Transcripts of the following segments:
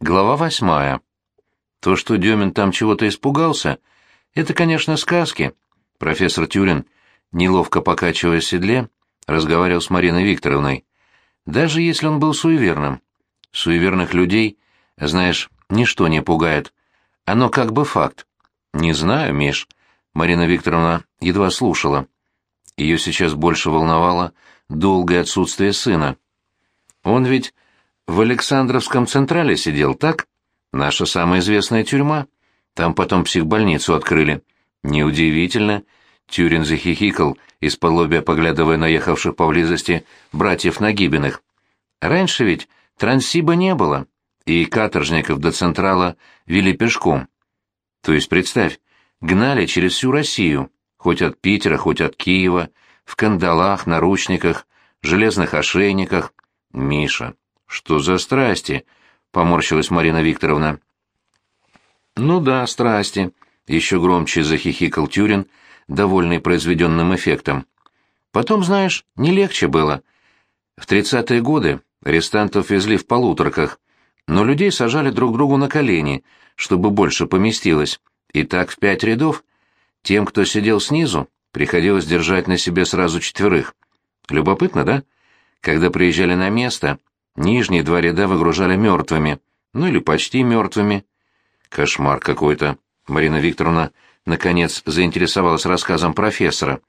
Глава восьмая. То, что Демин там чего-то испугался, это, конечно, сказки. Профессор Тюрин, неловко покачивая в седле, разговаривал с Мариной Викторовной. Даже если он был суеверным. Суеверных людей, знаешь, ничто не пугает. Оно как бы факт. Не знаю, Миш. Марина Викторовна едва слушала. Ее сейчас больше волновало долгое отсутствие сына. Он ведь в Александровском Централе сидел, так? Наша самая известная тюрьма. Там потом психбольницу открыли. Неудивительно. Тюрин захихикал, из-под лобья поглядывая на ехавших поблизости братьев Нагибиных. Раньше ведь Транссиба не было, и каторжников до Централа вели пешком. То есть, представь, гнали через всю Россию, хоть от Питера, хоть от Киева, в кандалах, наручниках, железных ошейниках. Миша, что за страсти? Поморщилась Марина Викторовна. Ну да, страсти. Еще громче захихикал Тюрин, довольный произведенным эффектом. Потом, знаешь, не легче было. В тридцатые годы арестантов везли в полуторках, но людей сажали друг другу на колени, чтобы больше поместилось, и так в пять рядов. Тем, кто сидел снизу, приходилось держать на себе сразу четверых. Любопытно, да? Когда приезжали на место, Нижние два ряда выгружали мертвыми, ну или почти мертвыми. Кошмар какой-то. Марина Викторовна, наконец, заинтересовалась рассказом профессора.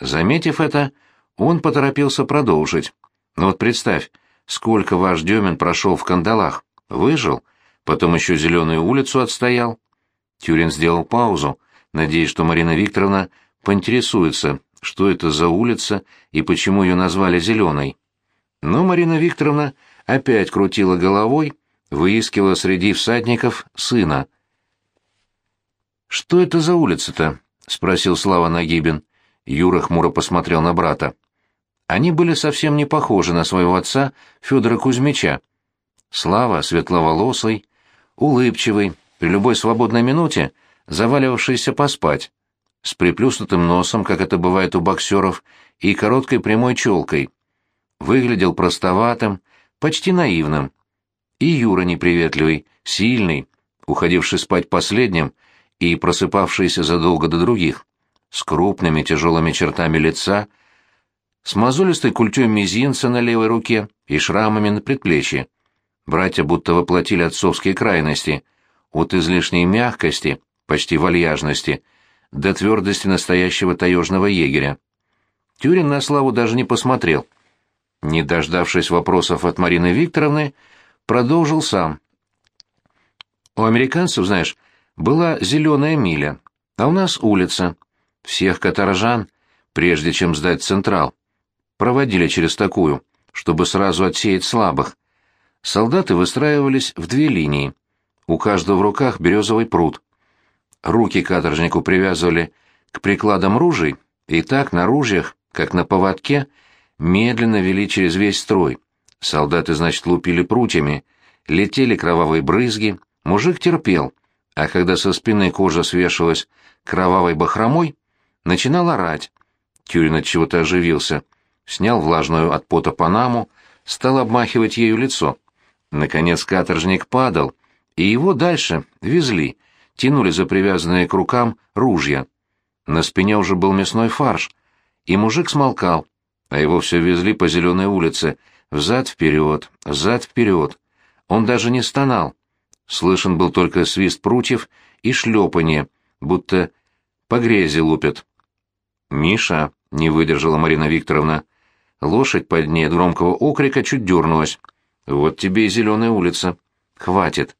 Заметив это, он поторопился продолжить. Ну вот представь, сколько ваш Демин прошел в кандалах. Выжил, потом еще зеленую улицу отстоял. Тюрин сделал паузу, надеясь, что Марина Викторовна поинтересуется, что это за улица и почему ее назвали зеленой. Но Марина Викторовна опять крутила головой, выискивала среди всадников сына. «Что это за улица-то?» — спросил Слава Нагибин. Юра хмуро посмотрел на брата. Они были совсем не похожи на своего отца Федора Кузьмича. Слава, светловолосый, улыбчивый, при любой свободной минуте заваливавшийся поспать, с приплюснутым носом, как это бывает у боксеров, и короткой прямой челкой. Выглядел простоватым, почти наивным. И Юра неприветливый, сильный, уходивший спать последним и просыпавшийся задолго до других, с крупными тяжелыми чертами лица, с мозолистой культей мизинца на левой руке и шрамами на предплечье. Братья будто воплотили отцовские крайности, от излишней мягкости, почти вальяжности, до твердости настоящего таежного егеря. Тюрин на Славу даже не посмотрел — не дождавшись вопросов от Марины Викторовны, продолжил сам. У американцев, знаешь, была зеленая миля, а у нас улица. Всех каторжан, прежде чем сдать Централ, проводили через такую, чтобы сразу отсеять слабых. Солдаты выстраивались в две линии. У каждого в руках березовый пруд. Руки каторжнику привязывали к прикладам ружей, и так на ружьях, как на поводке, медленно вели через весь строй. Солдаты, значит, лупили прутьями, летели кровавые брызги, мужик терпел, а когда со спины кожа свешивалась кровавой бахромой, начинал орать. Тюрин от чего-то оживился, снял влажную от пота панаму, стал обмахивать ею лицо. Наконец каторжник падал, и его дальше везли, тянули за привязанные к рукам ружья. На спине уже был мясной фарш, и мужик смолкал, а его все везли по зеленой улице, взад-вперед, взад-вперед. Он даже не стонал. Слышен был только свист прутьев и шлепанье, будто по грязи лупят. «Миша!» — не выдержала Марина Викторовна. Лошадь под ней от громкого окрика чуть дернулась. «Вот тебе и зеленая улица. Хватит.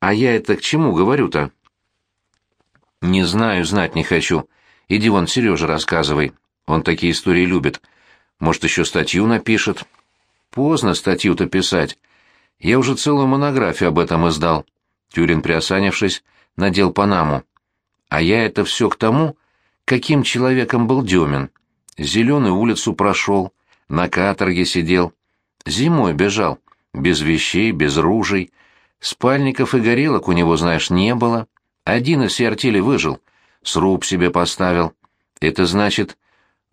А я это к чему говорю-то?» «Не знаю, знать не хочу. Иди вон Сереже рассказывай. Он такие истории любит. Может, еще статью напишет. Поздно статью-то писать. Я уже целую монографию об этом издал. Тюрин, приосанившись, надел панаму. А я это все к тому, каким человеком был Демин. Зеленую улицу прошел, на каторге сидел. Зимой бежал, без вещей, без ружей. Спальников и горелок у него, знаешь, не было. Один из всей выжил, сруб себе поставил. Это значит,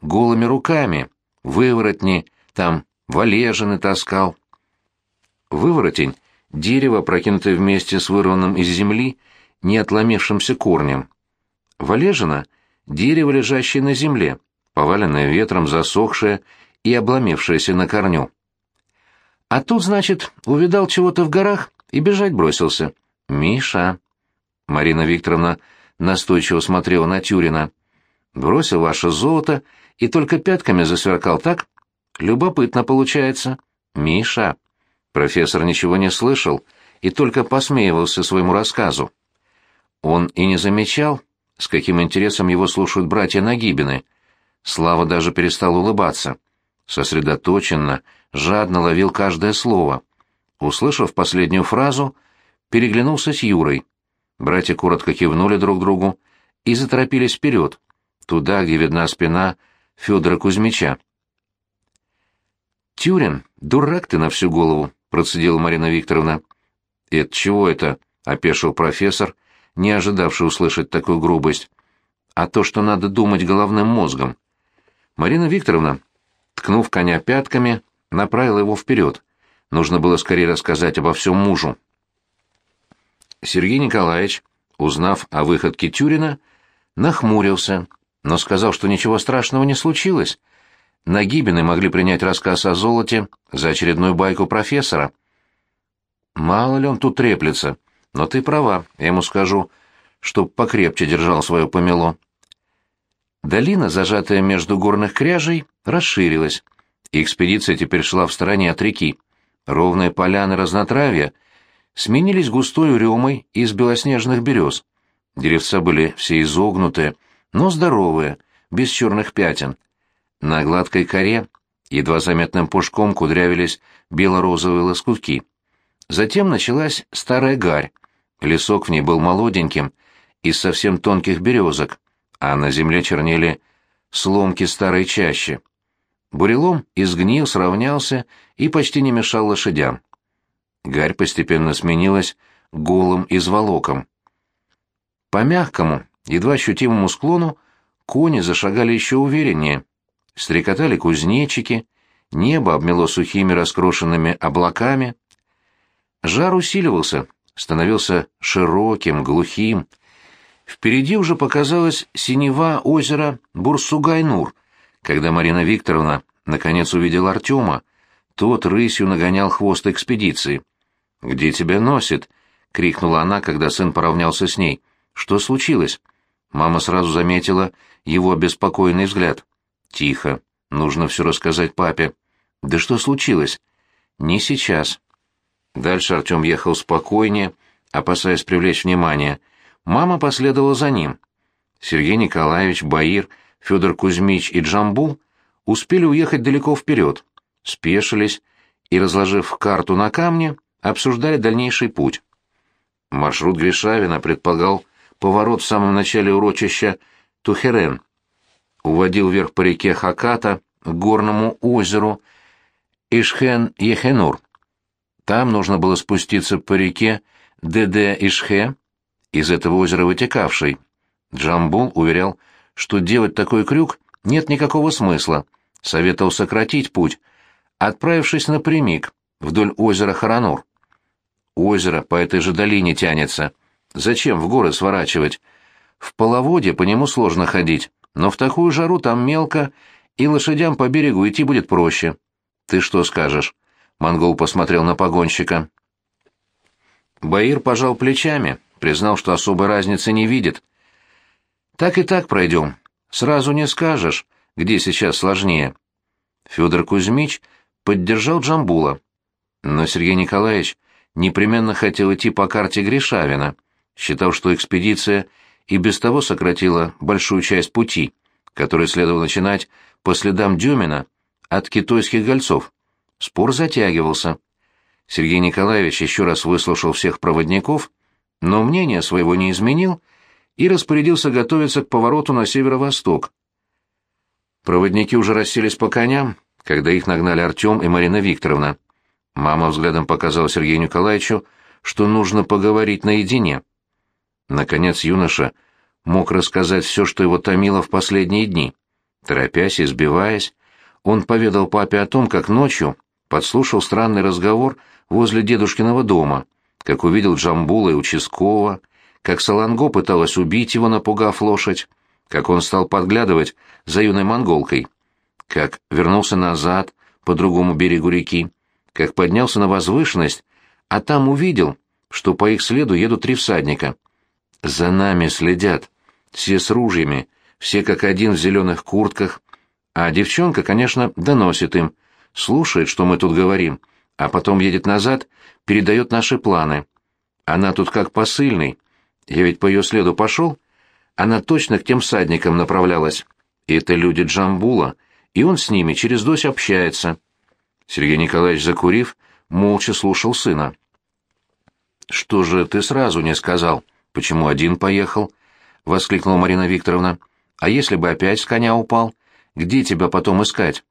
голыми руками, выворотни, там валежины таскал. Выворотень дерево, прокинутое вместе с вырванным из земли, не отломившимся корнем. Валежина — дерево, лежащее на земле, поваленное ветром, засохшее и обломившееся на корню. А тут, значит, увидал чего-то в горах и бежать бросился. «Миша!» Марина Викторовна настойчиво смотрела на Тюрина. «Бросил ваше золото и только пятками засверкал так? Любопытно получается. Миша!» Профессор ничего не слышал и только посмеивался своему рассказу. Он и не замечал, с каким интересом его слушают братья Нагибины. Слава даже перестал улыбаться. Сосредоточенно, жадно ловил каждое слово. Услышав последнюю фразу, переглянулся с Юрой. Братья коротко кивнули друг другу и заторопились вперед, туда, где видна спина Федора Кузьмича. «Тюрин, дурак ты на всю голову!» — процедила Марина Викторовна. «Это чего это?» — опешил профессор, не ожидавший услышать такую грубость. «А то, что надо думать головным мозгом». Марина Викторовна, ткнув коня пятками, направила его вперед. Нужно было скорее рассказать обо всем мужу. Сергей Николаевич, узнав о выходке Тюрина, нахмурился, но сказал, что ничего страшного не случилось. Нагибины могли принять рассказ о золоте за очередную байку профессора. Мало ли он тут треплется, но ты права, я ему скажу, чтоб покрепче держал свое помело. Долина, зажатая между горных кряжей, расширилась, экспедиция теперь шла в стороне от реки. Ровные поляны разнотравья сменились густой уремой из белоснежных берез. Деревца были все изогнутые, но здоровые, без черных пятен. На гладкой коре едва заметным пушком кудрявились бело-розовые лоскутки. Затем началась старая гарь. Лесок в ней был молоденьким, из совсем тонких березок, а на земле чернели сломки старой чащи. Бурелом изгнил, сравнялся и почти не мешал лошадям. Гарь постепенно сменилась голым изволоком. По мягкому, едва ощутимому склону кони зашагали еще увереннее. Стрекотали кузнечики, небо обмело сухими раскрошенными облаками. Жар усиливался, становился широким, глухим. Впереди уже показалось синева озера Бурсугайнур, когда Марина Викторовна наконец увидела Артема, тот рысью нагонял хвост экспедиции. «Где тебя носит?» — крикнула она, когда сын поравнялся с ней. «Что случилось?» Мама сразу заметила его обеспокоенный взгляд. «Тихо. Нужно все рассказать папе». «Да что случилось?» «Не сейчас». Дальше Артем ехал спокойнее, опасаясь привлечь внимание. Мама последовала за ним. Сергей Николаевич, Баир, Федор Кузьмич и Джамбул успели уехать далеко вперед, спешились и, разложив карту на камне, обсуждали дальнейший путь. Маршрут Гришавина предполагал поворот в самом начале урочища Тухерен, уводил вверх по реке Хаката к горному озеру Ишхен-Ехенур. Там нужно было спуститься по реке Деде-Ишхе, из этого озера вытекавшей. Джамбул уверял, что делать такой крюк нет никакого смысла, советовал сократить путь, отправившись напрямик вдоль озера Харанур. Озеро по этой же долине тянется. Зачем в горы сворачивать? В половодье по нему сложно ходить, но в такую жару там мелко, и лошадям по берегу идти будет проще. Ты что скажешь? Монгол посмотрел на погонщика. Баир пожал плечами, признал, что особой разницы не видит. Так и так пройдем. Сразу не скажешь, где сейчас сложнее. Федор Кузьмич поддержал Джамбула. Но Сергей Николаевич непременно хотел идти по карте Гришавина, считал, что экспедиция и без того сократила большую часть пути, который следовало начинать по следам Дюмина от китайских гольцов. Спор затягивался. Сергей Николаевич еще раз выслушал всех проводников, но мнение своего не изменил и распорядился готовиться к повороту на северо-восток. Проводники уже расселись по коням, когда их нагнали Артем и Марина Викторовна. Мама взглядом показала Сергею Николаевичу, что нужно поговорить наедине. Наконец юноша мог рассказать все, что его томило в последние дни. Торопясь и сбиваясь, он поведал папе о том, как ночью подслушал странный разговор возле дедушкиного дома, как увидел Джамбула и участкового, как Саланго пыталась убить его, напугав лошадь, как он стал подглядывать за юной монголкой, как вернулся назад по другому берегу реки, как поднялся на возвышенность, а там увидел, что по их следу едут три всадника. За нами следят, все с ружьями, все как один в зеленых куртках, а девчонка, конечно, доносит им, слушает, что мы тут говорим, а потом едет назад, передает наши планы. Она тут как посыльный. Я ведь по ее следу пошел. Она точно к тем всадникам направлялась. Это люди Джамбула, и он с ними через дось общается. Сергей Николаевич, закурив, молча слушал сына. «Что же ты сразу не сказал? Почему один поехал?» — воскликнула Марина Викторовна. «А если бы опять с коня упал? Где тебя потом искать?»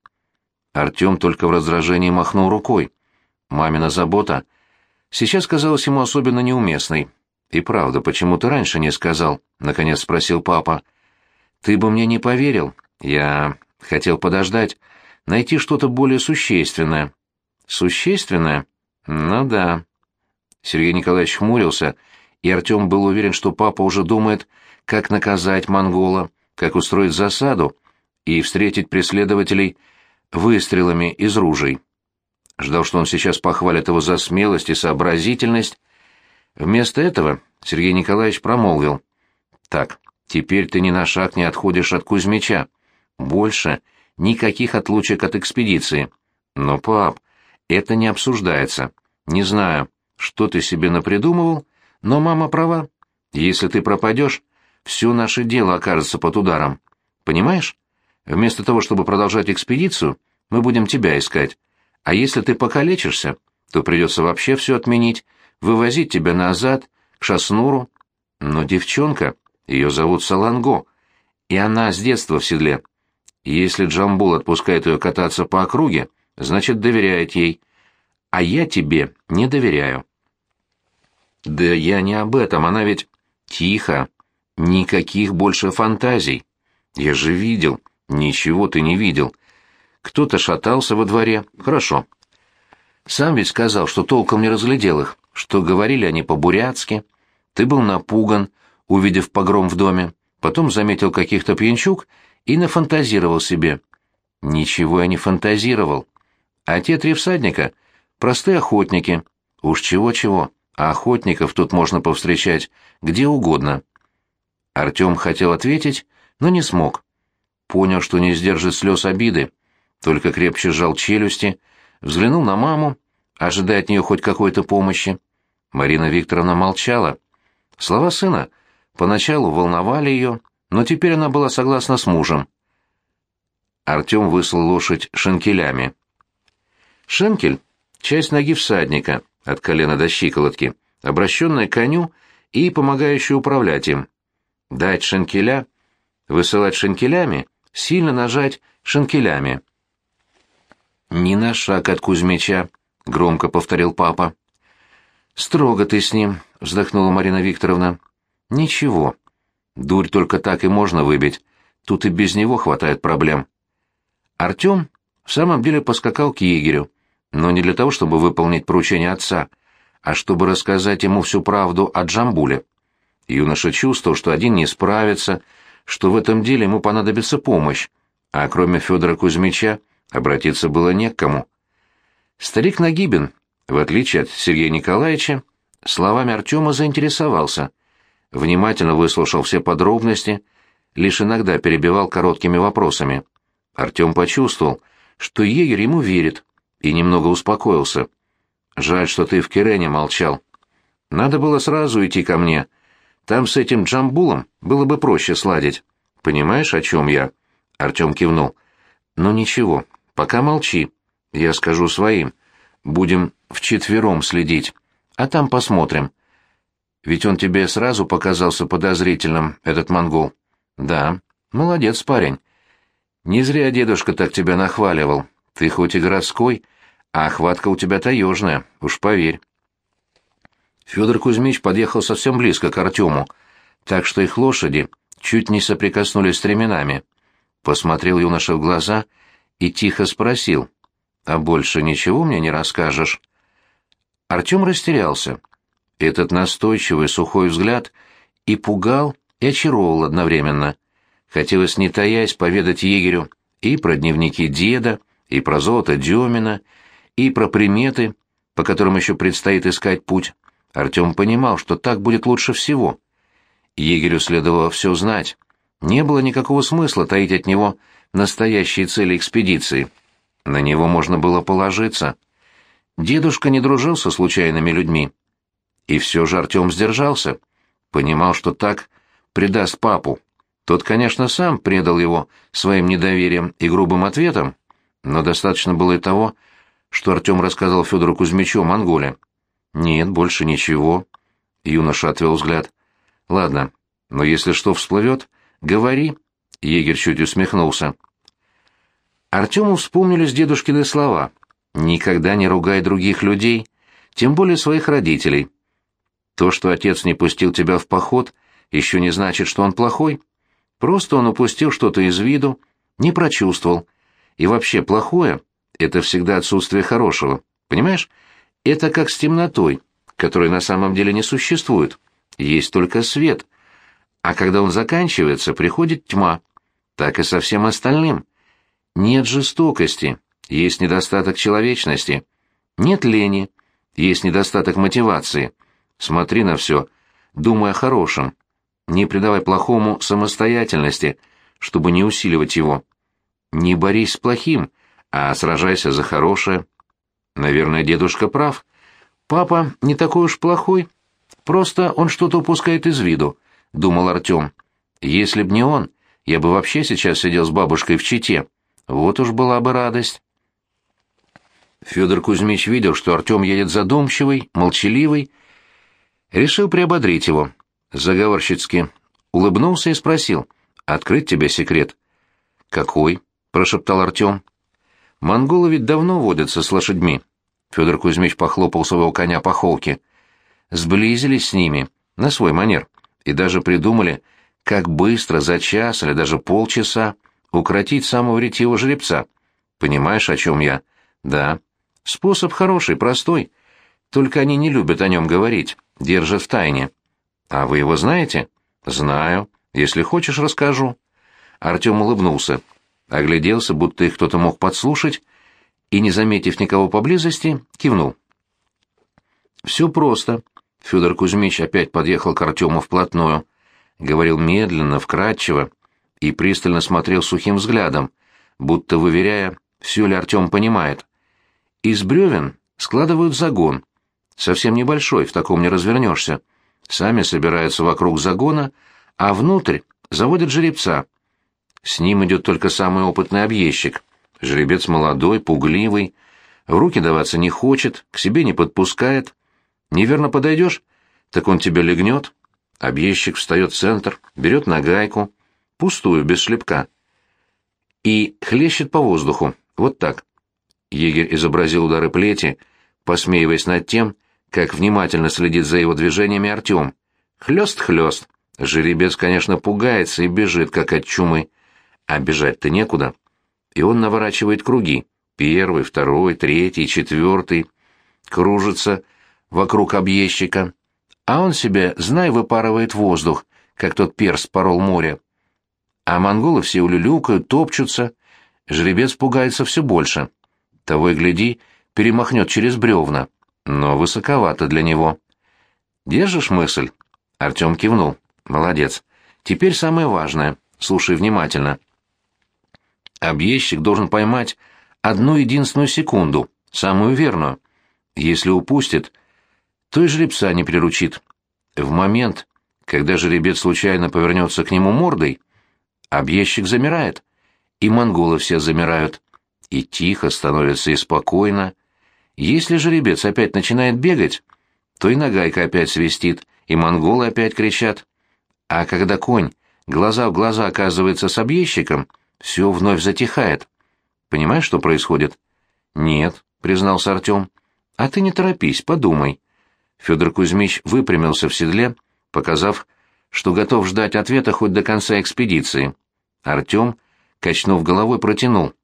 Артем только в раздражении махнул рукой. Мамина забота сейчас казалась ему особенно неуместной. «И правда, почему ты раньше не сказал?» — наконец спросил папа. «Ты бы мне не поверил. Я хотел подождать, найти что-то более существенное». «Существенное? Ну да». Сергей Николаевич хмурился, и Артем был уверен, что папа уже думает, как наказать монгола, как устроить засаду и встретить преследователей выстрелами из ружей. Ждал, что он сейчас похвалит его за смелость и сообразительность. Вместо этого Сергей Николаевич промолвил. «Так, теперь ты ни на шаг не отходишь от Кузьмича. Больше никаких отлучек от экспедиции. Но, пап, это не обсуждается. Не знаю, что ты себе напридумывал, но мама права. Если ты пропадешь, все наше дело окажется под ударом. Понимаешь? Вместо того, чтобы продолжать экспедицию, мы будем тебя искать. А если ты покалечишься, то придется вообще все отменить, вывозить тебя назад, к Шаснуру. Но девчонка, ее зовут Саланго, и она с детства в седле. Если Джамбул отпускает ее кататься по округе, значит, доверяет ей. А я тебе не доверяю. Да я не об этом, она ведь... Тихо. Никаких больше фантазий. Я же видел, Ничего ты не видел. Кто-то шатался во дворе. Хорошо. Сам ведь сказал, что толком не разглядел их, что говорили они по-бурятски. Ты был напуган, увидев погром в доме. Потом заметил каких-то пьянчук и нафантазировал себе. Ничего я не фантазировал. А те три всадника — простые охотники. Уж чего-чего, а охотников тут можно повстречать где угодно. Артем хотел ответить, но не смог понял, что не сдержит слез обиды, только крепче сжал челюсти, взглянул на маму, ожидая от нее хоть какой-то помощи. Марина Викторовна молчала. Слова сына поначалу волновали ее, но теперь она была согласна с мужем. Артем выслал лошадь шенкелями. Шенкель — часть ноги всадника, от колена до щиколотки, обращенная к коню и помогающая управлять им. Дать шенкеля, высылать шенкелями сильно нажать шенкелями. «Ни на шаг от Кузьмича», — громко повторил папа. «Строго ты с ним», — вздохнула Марина Викторовна. «Ничего. Дурь только так и можно выбить. Тут и без него хватает проблем». Артем в самом деле поскакал к егерю, но не для того, чтобы выполнить поручение отца, а чтобы рассказать ему всю правду о Джамбуле. Юноша чувствовал, что один не справится, — что в этом деле ему понадобится помощь, а кроме Федора Кузьмича обратиться было не к кому. Старик Нагибин, в отличие от Сергея Николаевича, словами Артема заинтересовался, внимательно выслушал все подробности, лишь иногда перебивал короткими вопросами. Артем почувствовал, что егерь ему верит, и немного успокоился. «Жаль, что ты в Кирене молчал. Надо было сразу идти ко мне», там с этим Джамбулом было бы проще сладить. Понимаешь, о чем я?» Артем кивнул. «Ну ничего, пока молчи. Я скажу своим. Будем вчетвером следить. А там посмотрим. Ведь он тебе сразу показался подозрительным, этот монгол. Да, молодец парень. Не зря дедушка так тебя нахваливал. Ты хоть и городской, а охватка у тебя таежная, уж поверь. Федор Кузьмич подъехал совсем близко к Артему, так что их лошади чуть не соприкоснулись стременами. Посмотрел юноша в глаза и тихо спросил, «А больше ничего мне не расскажешь?» Артем растерялся. Этот настойчивый сухой взгляд и пугал, и очаровывал одновременно. Хотелось, не таясь, поведать егерю и про дневники деда, и про золото Демина, и про приметы, по которым еще предстоит искать путь. Артем понимал, что так будет лучше всего. Егерю следовало все знать. Не было никакого смысла таить от него настоящие цели экспедиции. На него можно было положиться. Дедушка не дружил со случайными людьми. И все же Артем сдержался. Понимал, что так предаст папу. Тот, конечно, сам предал его своим недоверием и грубым ответом, но достаточно было и того, что Артем рассказал Федору Кузьмичу о Монголе. «Нет, больше ничего». Юноша отвел взгляд. «Ладно, но если что всплывет, говори». Егерь чуть усмехнулся. Артему вспомнились дедушкины слова. «Никогда не ругай других людей, тем более своих родителей. То, что отец не пустил тебя в поход, еще не значит, что он плохой. Просто он упустил что-то из виду, не прочувствовал. И вообще плохое — это всегда отсутствие хорошего. Понимаешь? Это как с темнотой, которой на самом деле не существует. Есть только свет. А когда он заканчивается, приходит тьма. Так и со всем остальным. Нет жестокости, есть недостаток человечности. Нет лени, есть недостаток мотивации. Смотри на все, думай о хорошем. Не придавай плохому самостоятельности, чтобы не усиливать его. Не борись с плохим, а сражайся за хорошее. Наверное, дедушка прав. Папа не такой уж плохой. Просто он что-то упускает из виду, — думал Артем. Если б не он, я бы вообще сейчас сидел с бабушкой в Чите. Вот уж была бы радость. Федор Кузьмич видел, что Артем едет задумчивый, молчаливый. Решил приободрить его. Заговорщицки. Улыбнулся и спросил. «Открыть тебе секрет?» «Какой?» — прошептал Артем. «Монголы ведь давно водятся с лошадьми». Федор Кузьмич похлопал своего коня по холке. «Сблизились с ними, на свой манер, и даже придумали, как быстро, за час или даже полчаса, укротить самого ретивого жеребца. Понимаешь, о чем я?» «Да». «Способ хороший, простой. Только они не любят о нем говорить, держат в тайне». «А вы его знаете?» «Знаю. Если хочешь, расскажу». Артем улыбнулся, огляделся, будто их кто-то мог подслушать, и, не заметив никого поблизости, кивнул. «Все просто». Федор Кузьмич опять подъехал к Артему вплотную, говорил медленно, вкратчиво и пристально смотрел сухим взглядом, будто выверяя, все ли Артем понимает. «Из бревен складывают загон. Совсем небольшой, в таком не развернешься. Сами собираются вокруг загона, а внутрь заводят жеребца. С ним идет только самый опытный объездчик. Жеребец молодой, пугливый, в руки даваться не хочет, к себе не подпускает. Неверно подойдешь, так он тебя легнет. Объездчик встает в центр, берет нагайку, пустую, без шлепка, и хлещет по воздуху, вот так. Егерь изобразил удары плети, посмеиваясь над тем, как внимательно следит за его движениями Артем. Хлёст-хлёст. Жеребец, конечно, пугается и бежит, как от чумы. А бежать-то некуда. И он наворачивает круги. Первый, второй, третий, четвертый. Кружится вокруг объездчика. А он себе, знай, выпарывает воздух, как тот перс порол море. А монголы все улюлюкают, топчутся. Жеребец пугается все больше. Того и гляди, перемахнет через бревна но высоковато для него. Держишь мысль? Артем кивнул. Молодец. Теперь самое важное. Слушай внимательно. Объездчик должен поймать одну единственную секунду, самую верную. Если упустит, то и жеребца не приручит. В момент, когда жеребец случайно повернется к нему мордой, объездчик замирает, и монголы все замирают. И тихо становится, и спокойно, если жеребец опять начинает бегать, то и нагайка опять свистит, и монголы опять кричат. А когда конь глаза в глаза оказывается с объездчиком, все вновь затихает. Понимаешь, что происходит? Нет, признался Артем. А ты не торопись, подумай. Федор Кузьмич выпрямился в седле, показав, что готов ждать ответа хоть до конца экспедиции. Артем, качнув головой, протянул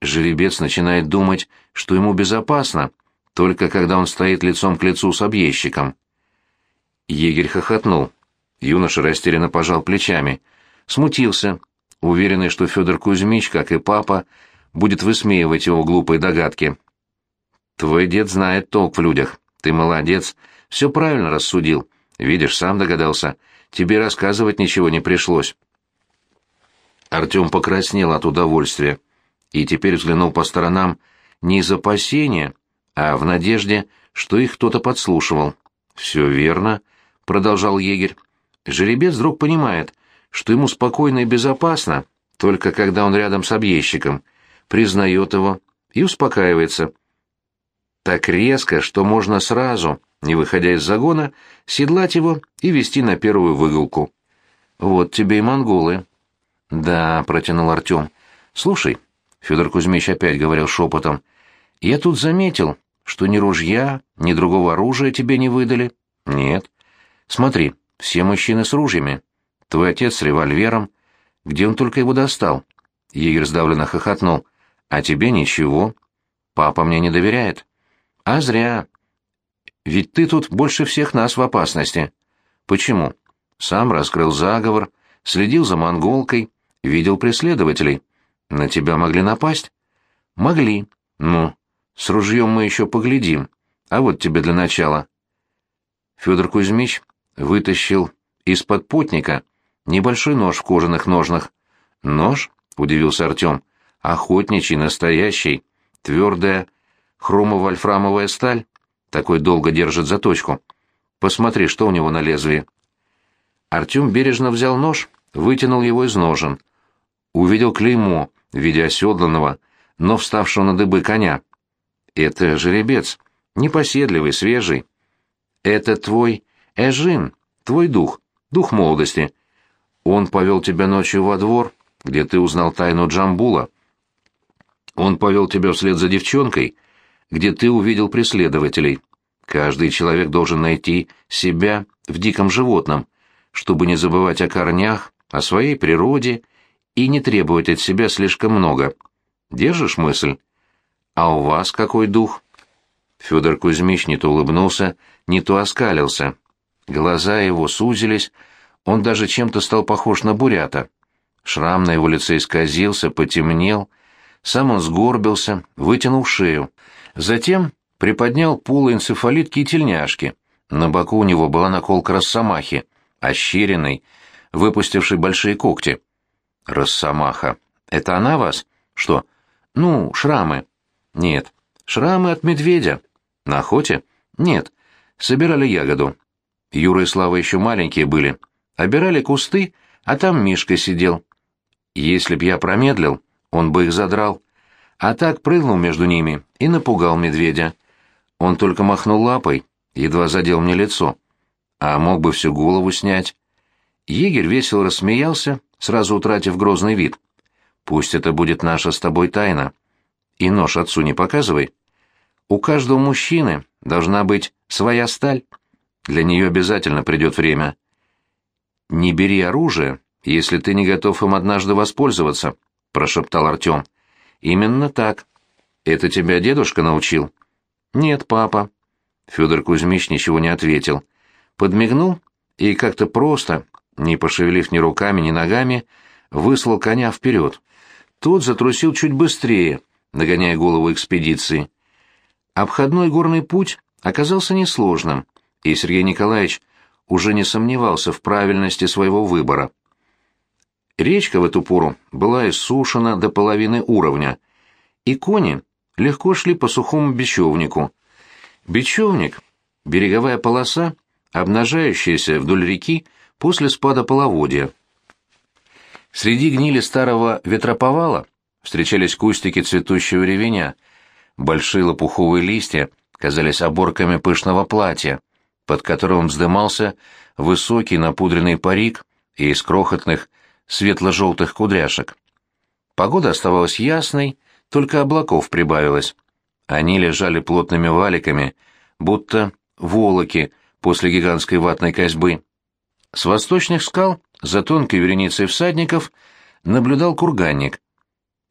жеребец начинает думать, что ему безопасно, только когда он стоит лицом к лицу с объездчиком. Егерь хохотнул. Юноша растерянно пожал плечами. Смутился, уверенный, что Федор Кузьмич, как и папа, будет высмеивать его глупые догадки. «Твой дед знает толк в людях. Ты молодец. Все правильно рассудил. Видишь, сам догадался. Тебе рассказывать ничего не пришлось». Артем покраснел от удовольствия и теперь взглянул по сторонам не из опасения, а в надежде, что их кто-то подслушивал. «Все верно», — продолжал егерь. «Жеребец вдруг понимает, что ему спокойно и безопасно, только когда он рядом с объездчиком, признает его и успокаивается. Так резко, что можно сразу, не выходя из загона, седлать его и вести на первую выгулку. Вот тебе и монголы». «Да», — протянул Артем. «Слушай», — Федор Кузьмич опять говорил шепотом, — «я тут заметил, что ни ружья, ни другого оружия тебе не выдали». «Нет». «Смотри, все мужчины с ружьями. Твой отец с револьвером. Где он только его достал?» Егерь сдавленно хохотнул. «А тебе ничего. Папа мне не доверяет». «А зря. Ведь ты тут больше всех нас в опасности». «Почему?» «Сам раскрыл заговор, следил за монголкой, видел преследователей. На тебя могли напасть?» «Могли. Ну, с ружьем мы еще поглядим. А вот тебе для начала». Федор Кузьмич вытащил из-под потника небольшой нож в кожаных ножнах. «Нож?» — удивился Артем. «Охотничий, настоящий, твердая, хромово-вольфрамовая сталь. Такой долго держит заточку. Посмотри, что у него на лезвии». Артем бережно взял нож, вытянул его из ножен. Увидел клеймо в виде оседланного, но вставшего на дыбы коня. Это жеребец, непоседливый, свежий. Это твой Эжин, твой дух, дух молодости. Он повел тебя ночью во двор, где ты узнал тайну Джамбула. Он повел тебя вслед за девчонкой, где ты увидел преследователей. Каждый человек должен найти себя в диком животном, чтобы не забывать о корнях, о своей природе и не требовать от себя слишком много. Держишь мысль? А у вас какой дух? Федор Кузьмич не то улыбнулся, не то оскалился. Глаза его сузились, он даже чем-то стал похож на бурята. Шрам на его лице исказился, потемнел, сам он сгорбился, вытянул шею. Затем приподнял полуэнцефалит кительняшки. На боку у него была наколка росомахи, ощеренной, выпустившей большие когти. «Росомаха. Это она вас? Что? Ну, шрамы». «Нет. Шрамы от медведя. На охоте? Нет. Собирали ягоду. Юра и Слава еще маленькие были. Обирали кусты, а там Мишка сидел. Если б я промедлил, он бы их задрал. А так прыгнул между ними и напугал медведя. Он только махнул лапой, едва задел мне лицо. А мог бы всю голову снять. Егерь весело рассмеялся, сразу утратив грозный вид. «Пусть это будет наша с тобой тайна. И нож отцу не показывай. У каждого мужчины должна быть своя сталь. Для нее обязательно придет время. Не бери оружие, если ты не готов им однажды воспользоваться», — прошептал Артем. «Именно так. Это тебя дедушка научил?» «Нет, папа». Федор Кузьмич ничего не ответил. Подмигнул и как-то просто, не пошевелив ни руками, ни ногами, выслал коня вперед. Тот затрусил чуть быстрее, нагоняя голову экспедиции. Обходной горный путь оказался несложным, и Сергей Николаевич уже не сомневался в правильности своего выбора. Речка в эту пору была иссушена до половины уровня, и кони легко шли по сухому бечевнику. Бечевник — береговая полоса, обнажающаяся вдоль реки после спада половодья. Среди гнили старого ветроповала встречались кустики цветущего ревеня. Большие лопуховые листья казались оборками пышного платья, под которым вздымался высокий напудренный парик из крохотных светло-желтых кудряшек. Погода оставалась ясной, только облаков прибавилось. Они лежали плотными валиками, будто волоки после гигантской ватной козьбы. С восточных скал, за тонкой вереницей всадников, наблюдал курганник.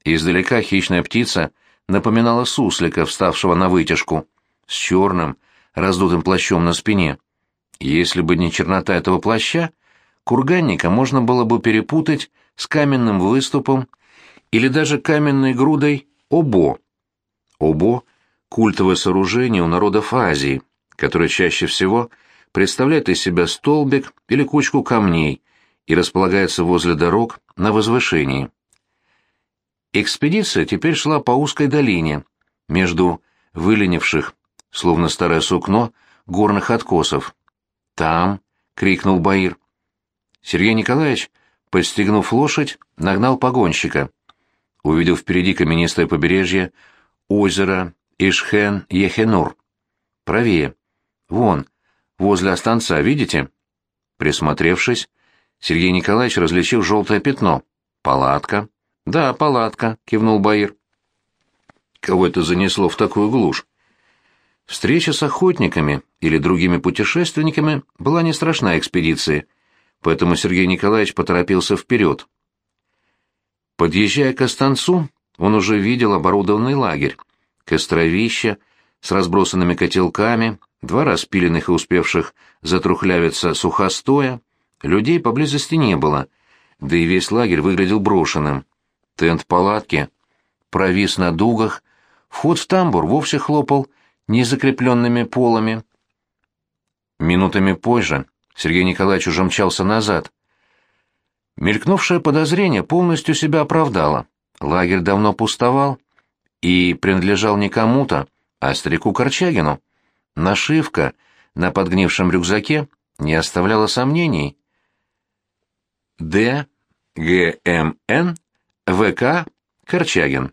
Издалека хищная птица напоминала суслика, вставшего на вытяжку. с черным, раздутым плащом на спине. Если бы не чернота этого плаща, курганника можно было бы перепутать с каменным выступом или даже каменной грудой обо. Обо — культовое сооружение у народов Азии, которое чаще всего представляет из себя столбик или кучку камней и располагается возле дорог на возвышении. Экспедиция теперь шла по узкой долине, между выленивших, словно старое сукно, горных откосов. «Там!» — крикнул Баир. Сергей Николаевич, подстегнув лошадь, нагнал погонщика. Увидел впереди каменистое побережье озера Ишхен-Ехенур. Правее. Вон, возле останца, видите? Присмотревшись, Сергей Николаевич различил желтое пятно. Палатка. Да, палатка, кивнул Баир. Кого это занесло в такую глушь? Встреча с охотниками или другими путешественниками была не страшна экспедиции, поэтому Сергей Николаевич поторопился вперед. Подъезжая к Останцу, он уже видел оборудованный лагерь, костровище с разбросанными котелками, два распиленных и успевших затрухлявиться сухостоя. Людей поблизости не было, да и весь лагерь выглядел брошенным. Тент палатки провис на дугах, вход в тамбур вовсе хлопал незакрепленными полами. Минутами позже Сергей Николаевич уже мчался назад. Мелькнувшее подозрение полностью себя оправдало. Лагерь давно пустовал и принадлежал не кому-то, а старику Корчагину. Нашивка на подгнившем рюкзаке не оставляла сомнений. Д. Г. М. Н. В. К. Корчагин.